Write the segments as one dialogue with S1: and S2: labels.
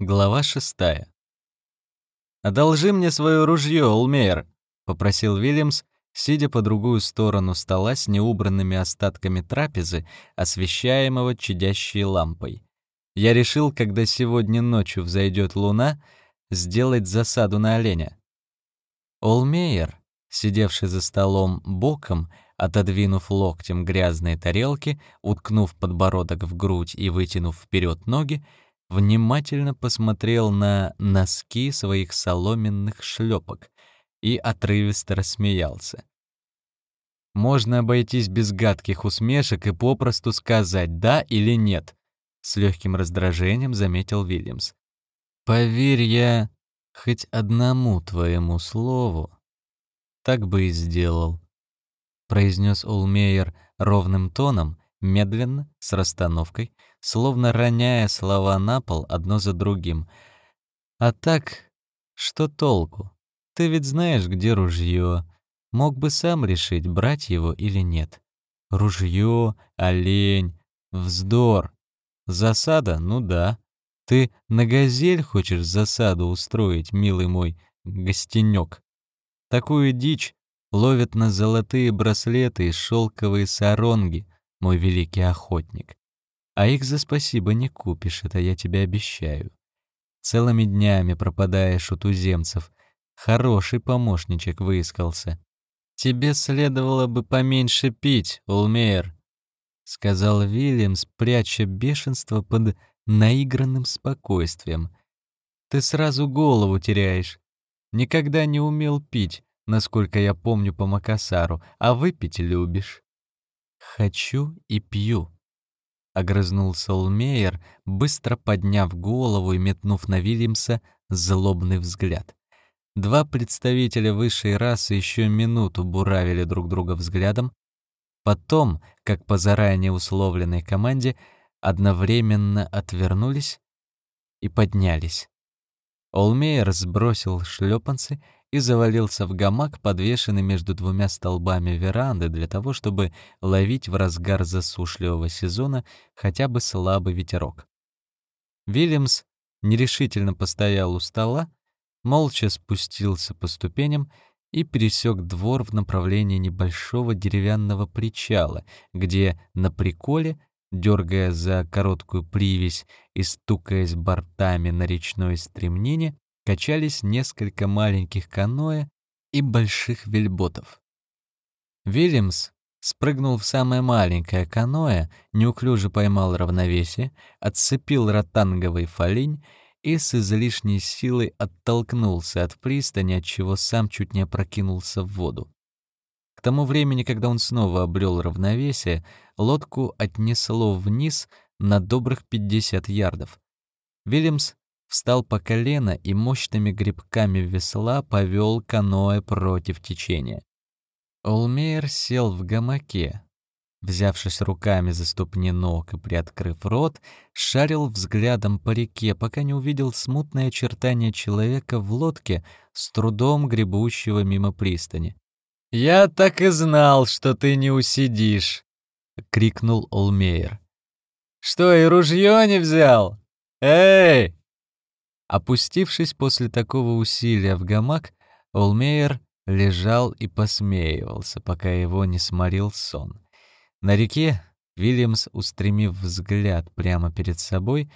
S1: Глава шестая. «Одолжи мне свое ружье, Олмейер», — попросил Вильямс, сидя по другую сторону стола с неубранными остатками трапезы, освещаемого чадящей лампой. Я решил, когда сегодня ночью взойдет луна, сделать засаду на оленя. Олмейер, сидевший за столом боком, отодвинув локтем грязные тарелки, уткнув подбородок в грудь и вытянув вперед ноги, внимательно посмотрел на носки своих соломенных шлепок и отрывисто рассмеялся. Можно обойтись без гадких усмешек и попросту сказать «да» или «нет», — с легким раздражением заметил Вильямс. «Поверь я хоть одному твоему слову, так бы и сделал», — произнес Олмейер ровным тоном, медленно, с расстановкой, словно роняя слова на пол одно за другим. «А так, что толку? Ты ведь знаешь, где ружье. Мог бы сам решить, брать его или нет. Ружье, олень, вздор. Засада? Ну да. Ты на газель хочешь засаду устроить, милый мой гостенек? Такую дичь ловят на золотые браслеты и шелковые саронги, мой великий охотник. А их за спасибо не купишь, это я тебе обещаю. Целыми днями пропадаешь у туземцев. Хороший помощничек выискался. Тебе следовало бы поменьше пить, Улмейер, сказал Вильямс, пряча бешенство под наигранным спокойствием. Ты сразу голову теряешь. Никогда не умел пить, насколько я помню по Макасару, а выпить любишь. Хочу и пью, огрызнулся Олмейер, быстро подняв голову и метнув на Вильямса злобный взгляд. Два представителя высшей расы еще минуту буравили друг друга взглядом, потом, как по заранее условленной команде, одновременно отвернулись и поднялись. Олмейер сбросил шлепанцы и завалился в гамак, подвешенный между двумя столбами веранды для того, чтобы ловить в разгар засушливого сезона хотя бы слабый ветерок. Вильямс нерешительно постоял у стола, молча спустился по ступеням и пересек двор в направлении небольшого деревянного причала, где на приколе, дергая за короткую привязь и стукаясь бортами на речной стремнине, качались несколько маленьких каноэ и больших вельботов. Вильямс спрыгнул в самое маленькое каноэ, неуклюже поймал равновесие, отцепил ротанговый фолинь и с излишней силой оттолкнулся от пристани, отчего сам чуть не опрокинулся в воду. К тому времени, когда он снова обрел равновесие, лодку отнесло вниз на добрых 50 ярдов. Вильямс встал по колено и мощными грибками весла повел каноэ против течения. Олмейер сел в гамаке, взявшись руками за ступни ног и приоткрыв рот, шарил взглядом по реке, пока не увидел смутное очертание человека в лодке, с трудом гребущего мимо пристани. «Я так и знал, что ты не усидишь!» — крикнул Олмейер. «Что, и ружье не взял? Эй, Опустившись после такого усилия в гамак, Олмейер лежал и посмеивался, пока его не сморил сон. На реке Вильямс, устремив взгляд прямо перед собой,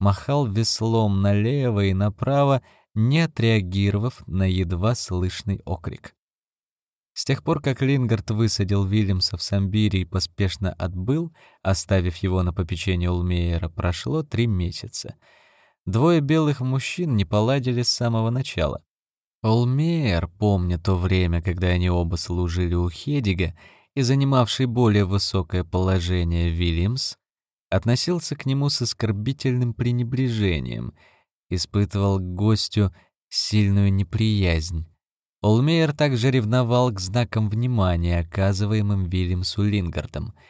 S1: махал веслом налево и направо, не отреагировав на едва слышный окрик. С тех пор, как Лингард высадил Вильямса в Самбире и поспешно отбыл, оставив его на попечение Улмейера, прошло три месяца — Двое белых мужчин не поладили с самого начала. Олмейер, помня то время, когда они оба служили у Хедига, и занимавший более высокое положение Вильямс, относился к нему с оскорбительным пренебрежением, испытывал к гостю сильную неприязнь. Олмейер также ревновал к знакам внимания, оказываемым Вильямсу Лингардом —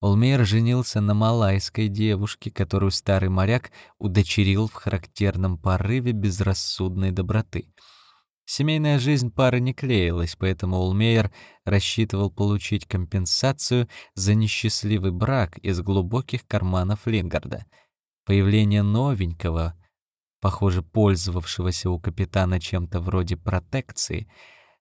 S1: Олмейр женился на малайской девушке, которую старый моряк удочерил в характерном порыве безрассудной доброты. Семейная жизнь пары не клеилась, поэтому Олмейер рассчитывал получить компенсацию за несчастливый брак из глубоких карманов Лингарда. Появление новенького похоже, пользовавшегося у капитана чем-то вроде протекции,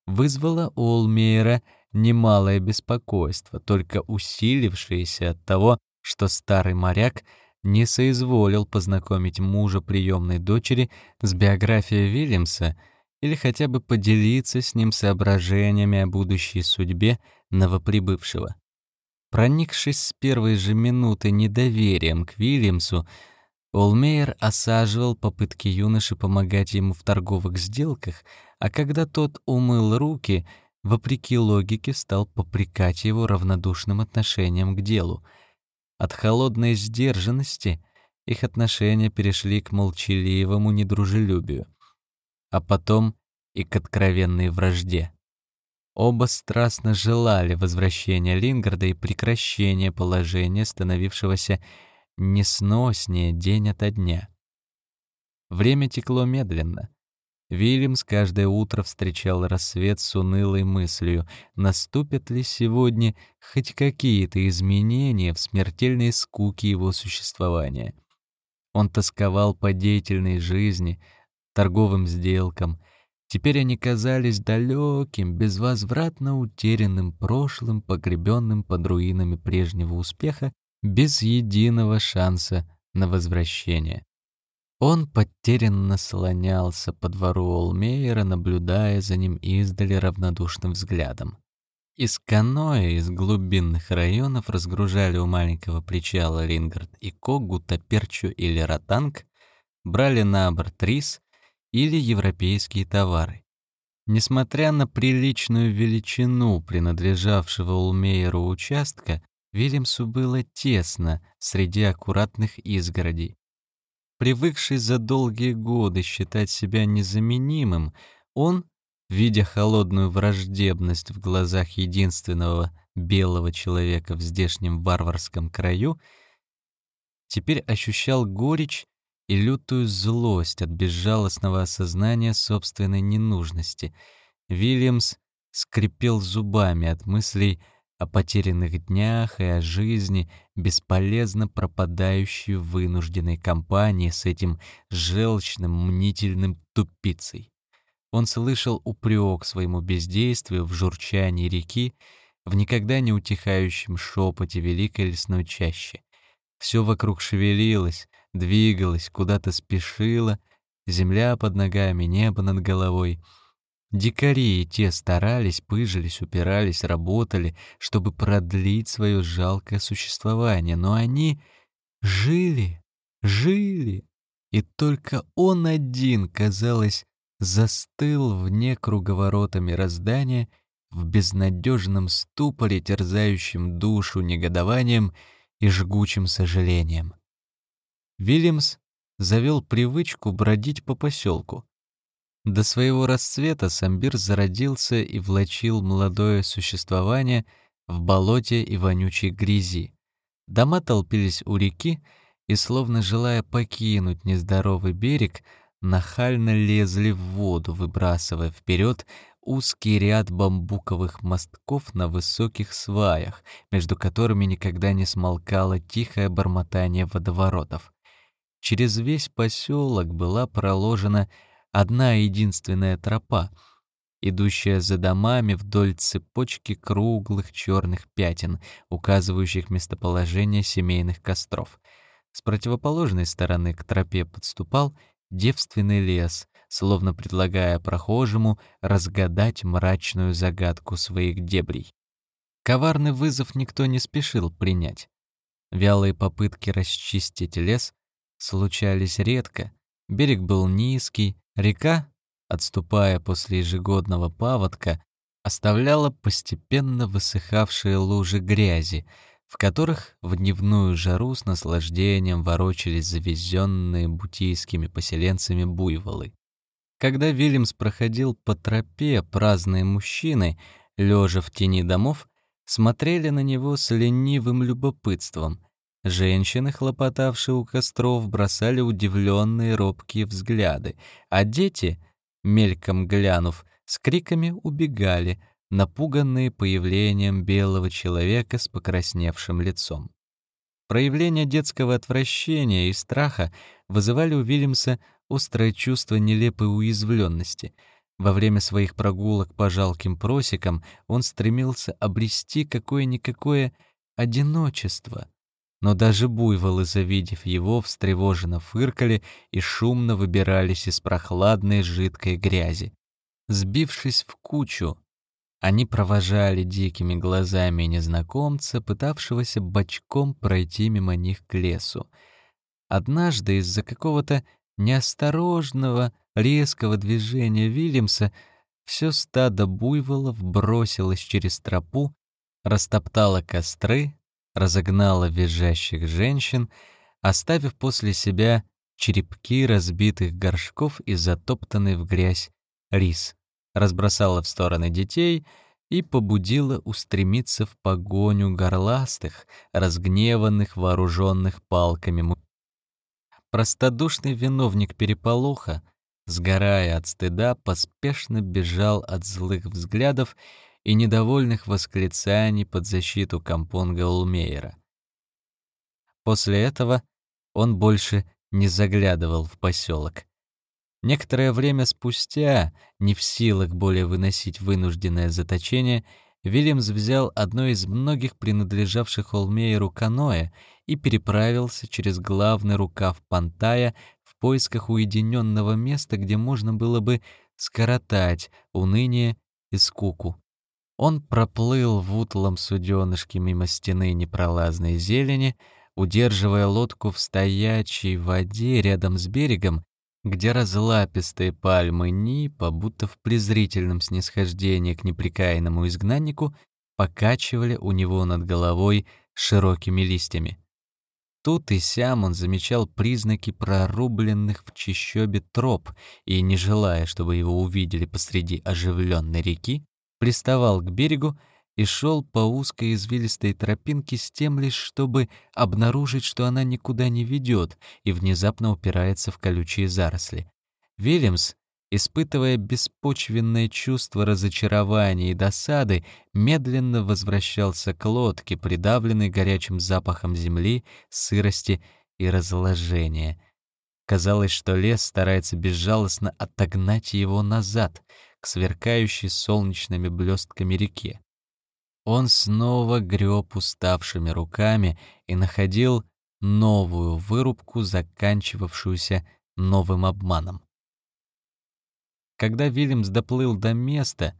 S1: вызвало у Олмейера немалое беспокойство, только усилившееся от того, что старый моряк не соизволил познакомить мужа приемной дочери с биографией Вильямса или хотя бы поделиться с ним соображениями о будущей судьбе новоприбывшего. Проникшись с первой же минуты недоверием к Вильямсу, Олмейер осаживал попытки юноши помогать ему в торговых сделках, а когда тот умыл руки, вопреки логике стал попрекать его равнодушным отношением к делу. От холодной сдержанности их отношения перешли к молчаливому недружелюбию, а потом и к откровенной вражде. Оба страстно желали возвращения Лингарда и прекращения положения, становившегося несноснее день ото дня. Время текло медленно. Вильямс каждое утро встречал рассвет с унылой мыслью, наступят ли сегодня хоть какие-то изменения в смертельной скуке его существования. Он тосковал по деятельной жизни, торговым сделкам. Теперь они казались далеким, безвозвратно утерянным прошлым, погребенным под руинами прежнего успеха, без единого шанса на возвращение. Он потерянно слонялся по двору Олмейера, наблюдая за ним издали равнодушным взглядом. Из каноэ из глубинных районов разгружали у маленького причала Рингард и Когу, Таперчу или Ротанг, брали на борт рис или европейские товары. Несмотря на приличную величину принадлежавшего Улмейеру участка, Вильямсу было тесно среди аккуратных изгородей. Привыкший за долгие годы считать себя незаменимым, он, видя холодную враждебность в глазах единственного белого человека в здешнем варварском краю, теперь ощущал горечь и лютую злость от безжалостного осознания собственной ненужности. Вильямс скрипел зубами от мыслей о потерянных днях и о жизни, бесполезно пропадающей вынужденной компании с этим желчным, мнительным тупицей. Он слышал упрек своему бездействию в журчании реки, в никогда не утихающем шепоте великой лесной чащи. Все вокруг шевелилось, двигалось, куда-то спешило, земля под ногами, небо над головой — Дикари и те старались, пыжились, упирались, работали, чтобы продлить свое жалкое существование, но они жили, жили, и только он один, казалось, застыл вне круговорота мироздания в безнадежном ступоре, терзающем душу негодованием и жгучим сожалением. Вильямс завел привычку бродить по поселку. До своего расцвета Самбир зародился и влачил молодое существование в болоте и вонючей грязи. Дома толпились у реки и, словно желая покинуть нездоровый берег, нахально лезли в воду, выбрасывая вперед узкий ряд бамбуковых мостков на высоких сваях, между которыми никогда не смолкало тихое бормотание водоворотов. Через весь поселок была проложена одна единственная тропа, идущая за домами вдоль цепочки круглых черных пятен, указывающих местоположение семейных костров. С противоположной стороны к тропе подступал девственный лес, словно предлагая прохожему разгадать мрачную загадку своих дебрей. Коварный вызов никто не спешил принять. Вялые попытки расчистить лес случались редко, берег был низкий, Река, отступая после ежегодного паводка, оставляла постепенно высыхавшие лужи грязи, в которых в дневную жару с наслаждением ворочались завезенные бутийскими поселенцами буйволы. Когда Вильямс проходил по тропе, праздные мужчины, лежа в тени домов, смотрели на него с ленивым любопытством. Женщины, хлопотавшие у костров, бросали удивленные робкие взгляды, а дети, мельком глянув, с криками убегали, напуганные появлением белого человека с покрасневшим лицом. Проявления детского отвращения и страха вызывали у Вильямса острое чувство нелепой уязвленности. Во время своих прогулок по жалким просекам он стремился обрести какое-никакое одиночество. Но даже буйволы, завидев его, встревоженно фыркали и шумно выбирались из прохладной жидкой грязи. Сбившись в кучу, они провожали дикими глазами незнакомца, пытавшегося бочком пройти мимо них к лесу. Однажды из-за какого-то неосторожного, резкого движения Вильямса все стадо буйволов бросилось через тропу, растоптало костры, разогнало визжащих женщин, оставив после себя черепки разбитых горшков и затоптанный в грязь рис, разбросала в стороны детей и побудила устремиться в погоню горластых, разгневанных, вооруженных палками. Простодушный виновник переполоха, сгорая от стыда, поспешно бежал от злых взглядов и недовольных восклицаний под защиту компонга Улмейера. После этого он больше не заглядывал в поселок. Некоторое время спустя, не в силах более выносить вынужденное заточение, Вильямс взял одно из многих принадлежавших Олмейеру каноэ и переправился через главный рукав Пантая в поисках уединенного места, где можно было бы скоротать уныние и скуку. Он проплыл в утлом суденышке мимо стены непролазной зелени, удерживая лодку в стоячей воде рядом с берегом где разлапистые пальмы Нипа, будто в презрительном снисхождении к неприкаянному изгнаннику, покачивали у него над головой широкими листьями. Тут и сям он замечал признаки прорубленных в чащобе троп и, не желая, чтобы его увидели посреди оживленной реки, приставал к берегу и шел по узкой извилистой тропинке с тем лишь, чтобы обнаружить, что она никуда не ведет и внезапно упирается в колючие заросли. Вильямс, испытывая беспочвенное чувство разочарования и досады, медленно возвращался к лодке, придавленной горячим запахом земли, сырости и разложения. Казалось, что лес старается безжалостно отогнать его назад, к сверкающей солнечными блестками реке. Он снова греб уставшими руками и находил новую вырубку, заканчивавшуюся новым обманом. Когда Вильямс доплыл до места,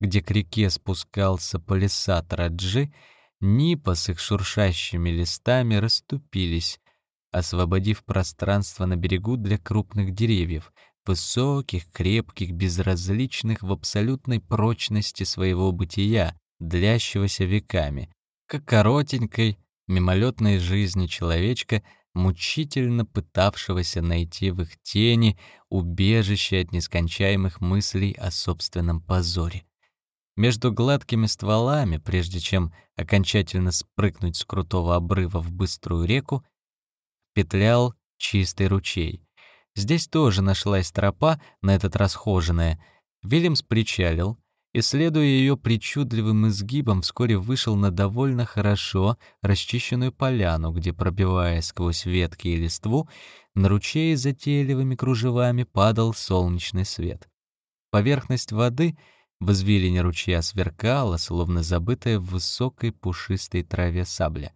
S1: где к реке спускался палисад Раджи, Нипа с их шуршащими листами расступились, освободив пространство на берегу для крупных деревьев, высоких, крепких, безразличных в абсолютной прочности своего бытия, длящегося веками, как коротенькой, мимолетной жизни человечка, мучительно пытавшегося найти в их тени убежище от нескончаемых мыслей о собственном позоре. Между гладкими стволами, прежде чем окончательно спрыгнуть с крутого обрыва в быструю реку, петлял чистый ручей. Здесь тоже нашлась тропа, на этот раз хоженая. Вильямс причалил, и, следуя ее причудливым изгибам, вскоре вышел на довольно хорошо расчищенную поляну, где, пробиваясь сквозь ветки и листву, на ручей затейливыми кружевами падал солнечный свет. Поверхность воды в извилине ручья сверкала, словно забытая в высокой пушистой траве сабля.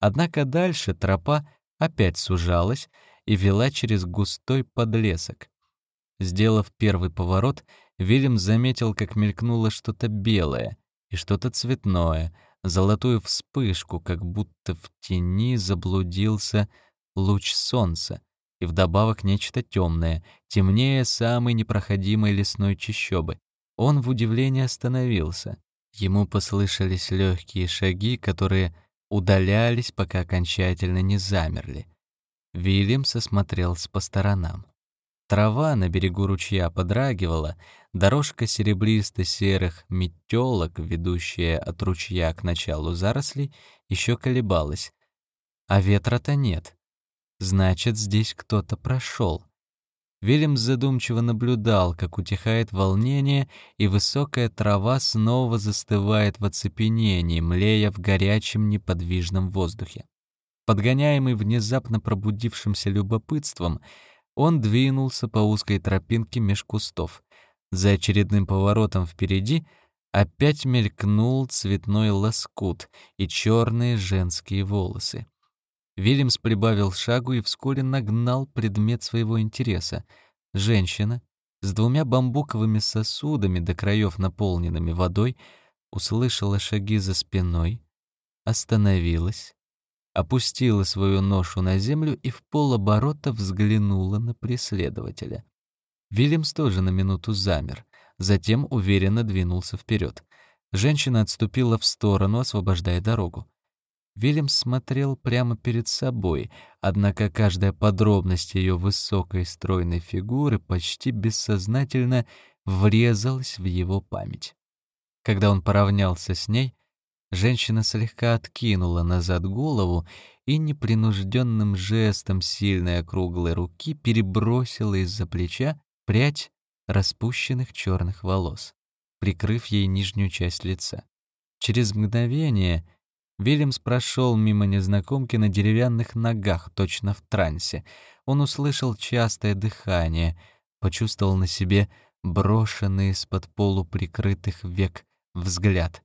S1: Однако дальше тропа опять сужалась, и вела через густой подлесок. Сделав первый поворот, Вильям заметил, как мелькнуло что-то белое и что-то цветное, золотую вспышку, как будто в тени заблудился луч солнца, и вдобавок нечто темное, темнее самой непроходимой лесной чащобы. Он в удивлении остановился. Ему послышались легкие шаги, которые удалялись, пока окончательно не замерли. Вильямс осмотрелся по сторонам. Трава на берегу ручья подрагивала, дорожка серебристо-серых метелок, ведущая от ручья к началу зарослей, еще колебалась. А ветра-то нет. Значит, здесь кто-то прошел. Вильямс задумчиво наблюдал, как утихает волнение, и высокая трава снова застывает в оцепенении, млея в горячем неподвижном воздухе. Подгоняемый внезапно пробудившимся любопытством, Он двинулся по узкой тропинке меж кустов. За очередным поворотом впереди опять мелькнул цветной лоскут и черные женские волосы. Вильямс прибавил шагу и вскоре нагнал предмет своего интереса. Женщина с двумя бамбуковыми сосудами до краев наполненными водой услышала шаги за спиной, остановилась, опустила свою ношу на землю и в полоборота взглянула на преследователя. Вильямс тоже на минуту замер, затем уверенно двинулся вперед. Женщина отступила в сторону, освобождая дорогу. Вильямс смотрел прямо перед собой, однако каждая подробность ее высокой стройной фигуры почти бессознательно врезалась в его память. Когда он поравнялся с ней, Женщина слегка откинула назад голову и непринужденным жестом сильной округлой руки перебросила из-за плеча прядь распущенных черных волос, прикрыв ей нижнюю часть лица. Через мгновение Вильямс прошел мимо незнакомки на деревянных ногах, точно в трансе. Он услышал частое дыхание, почувствовал на себе брошенный из-под полуприкрытых век взгляд.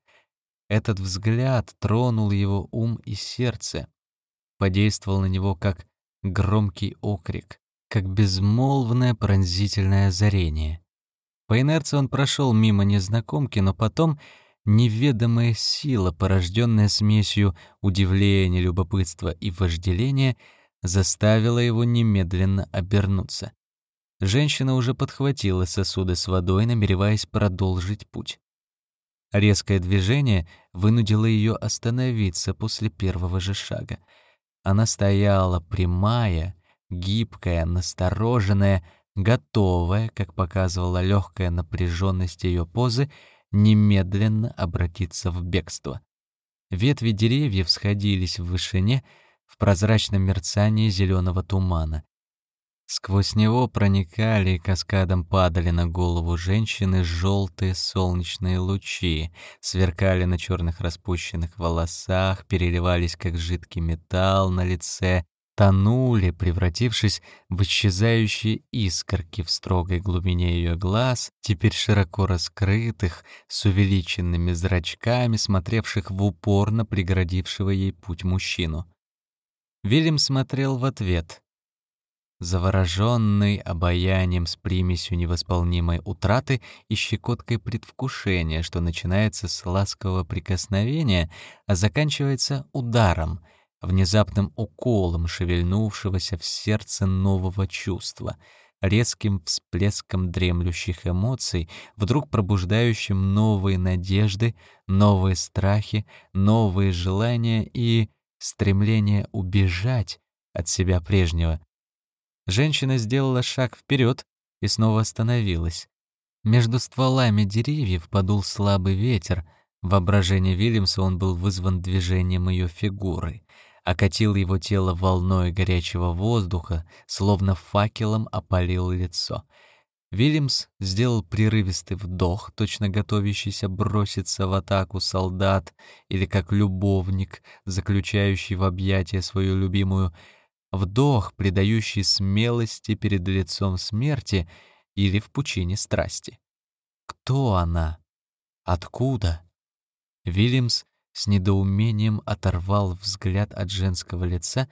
S1: Этот взгляд тронул его ум и сердце, подействовал на него как громкий окрик, как безмолвное пронзительное озарение. По инерции он прошел мимо незнакомки, но потом неведомая сила, порожденная смесью удивления, любопытства и вожделения, заставила его немедленно обернуться. Женщина уже подхватила сосуды с водой, намереваясь продолжить путь. Резкое движение вынудило ее остановиться после первого же шага. Она стояла прямая, гибкая, настороженная, готовая, как показывала легкая напряженность ее позы, немедленно обратиться в бегство. Ветви деревьев сходились в вышине в прозрачном мерцании зеленого тумана. Сквозь него проникали и каскадом падали на голову женщины желтые солнечные лучи, сверкали на черных распущенных волосах, переливались как жидкий металл на лице, тонули, превратившись в исчезающие искорки в строгой глубине ее глаз, теперь широко раскрытых, с увеличенными зрачками, смотревших в упор на преградившего ей путь мужчину. Вильям смотрел в ответ — завороженный обаянием с примесью невосполнимой утраты и щекоткой предвкушения, что начинается с ласкового прикосновения, а заканчивается ударом, внезапным уколом шевельнувшегося в сердце нового чувства, резким всплеском дремлющих эмоций, вдруг пробуждающим новые надежды, новые страхи, новые желания и стремление убежать от себя прежнего, Женщина сделала шаг вперед и снова остановилась. Между стволами деревьев подул слабый ветер. В воображении Вильямса он был вызван движением ее фигуры, окатил его тело волной горячего воздуха, словно факелом опалил лицо. Вильямс сделал прерывистый вдох, точно готовящийся броситься в атаку солдат или как любовник, заключающий в объятия свою любимую, вдох, придающий смелости перед лицом смерти или в пучине страсти. Кто она? Откуда? Вильямс с недоумением оторвал взгляд от женского лица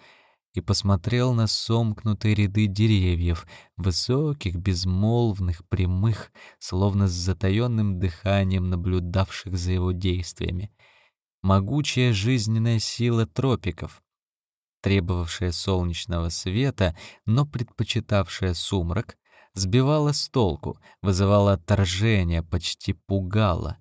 S1: и посмотрел на сомкнутые ряды деревьев, высоких, безмолвных, прямых, словно с затаённым дыханием наблюдавших за его действиями. Могучая жизненная сила тропиков, требовавшая солнечного света, но предпочитавшая сумрак, сбивала с толку, вызывала отторжение, почти пугала.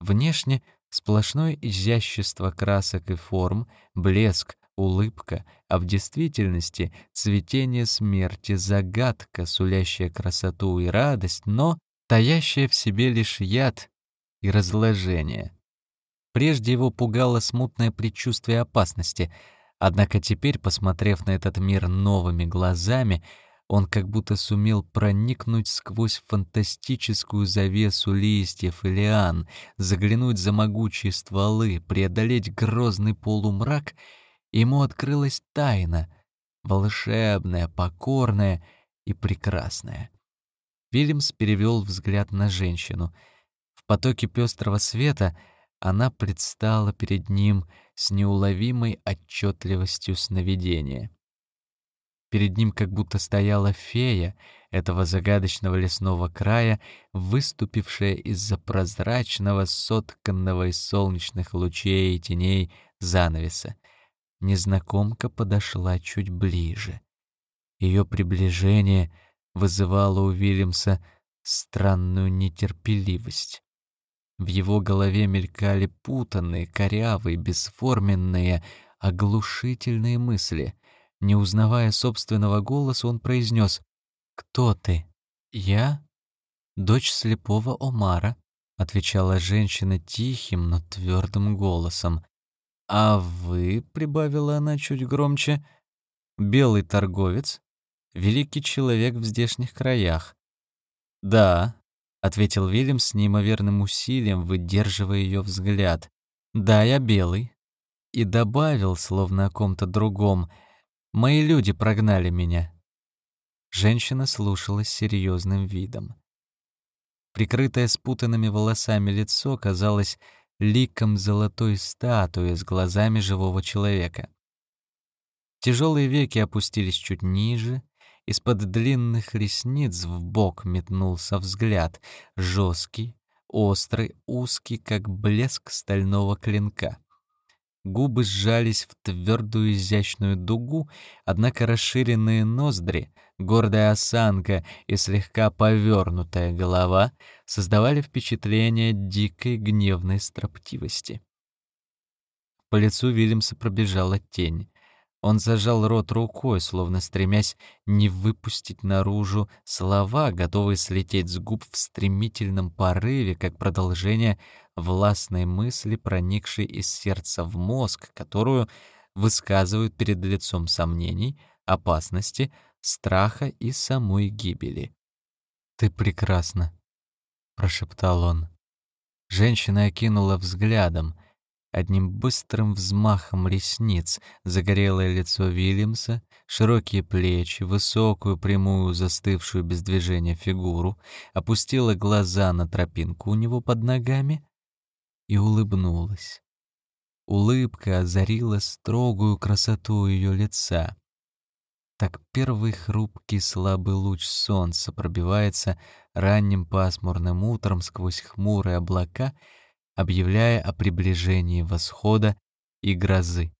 S1: Внешне сплошное изящество красок и форм, блеск, улыбка, а в действительности цветение смерти, загадка, сулящая красоту и радость, но таящая в себе лишь яд и разложение. Прежде его пугало смутное предчувствие опасности — Однако теперь, посмотрев на этот мир новыми глазами, он как будто сумел проникнуть сквозь фантастическую завесу листьев и лиан, заглянуть за могучие стволы, преодолеть грозный полумрак, ему открылась тайна, волшебная, покорная и прекрасная. Вильямс перевел взгляд на женщину. В потоке пестрого света она предстала перед ним с неуловимой отчетливостью сновидения. Перед ним как будто стояла фея этого загадочного лесного края, выступившая из-за прозрачного, сотканного из солнечных лучей и теней занавеса. Незнакомка подошла чуть ближе. Ее приближение вызывало у Вильямса странную нетерпеливость. В его голове мелькали путанные, корявые, бесформенные, оглушительные мысли — не узнавая собственного голоса, он произнес «Кто ты?» «Я?» «Дочь слепого Омара», — отвечала женщина тихим, но твердым голосом. «А вы», — прибавила она чуть громче, — «белый торговец, великий человек в здешних краях». «Да», — ответил Вильям с неимоверным усилием, выдерживая ее взгляд. «Да, я белый». И добавил, словно о ком-то другом — Мои люди прогнали меня». Женщина слушала с серьезным видом. Прикрытое спутанными волосами лицо казалось ликом золотой статуи с глазами живого человека. Тяжелые веки опустились чуть ниже, из-под длинных ресниц в бок метнулся взгляд, жесткий, острый, узкий, как блеск стального клинка. Губы сжались в твердую изящную дугу, однако расширенные ноздри, гордая осанка и слегка повернутая голова создавали впечатление дикой гневной строптивости. По лицу Вильямса пробежала тень. Он зажал рот рукой, словно стремясь не выпустить наружу слова, готовые слететь с губ в стремительном порыве, как продолжение властной мысли, проникшей из сердца в мозг, которую высказывают перед лицом сомнений, опасности, страха и самой гибели. «Ты прекрасна», — прошептал он. Женщина окинула взглядом — Одним быстрым взмахом ресниц загорелое лицо Вильямса, широкие плечи, высокую, прямую, застывшую без движения фигуру, опустила глаза на тропинку у него под ногами и улыбнулась. Улыбка озарила строгую красоту ее лица. Так первый хрупкий слабый луч солнца пробивается ранним пасмурным утром сквозь хмурые облака — объявляя о приближении восхода и грозы.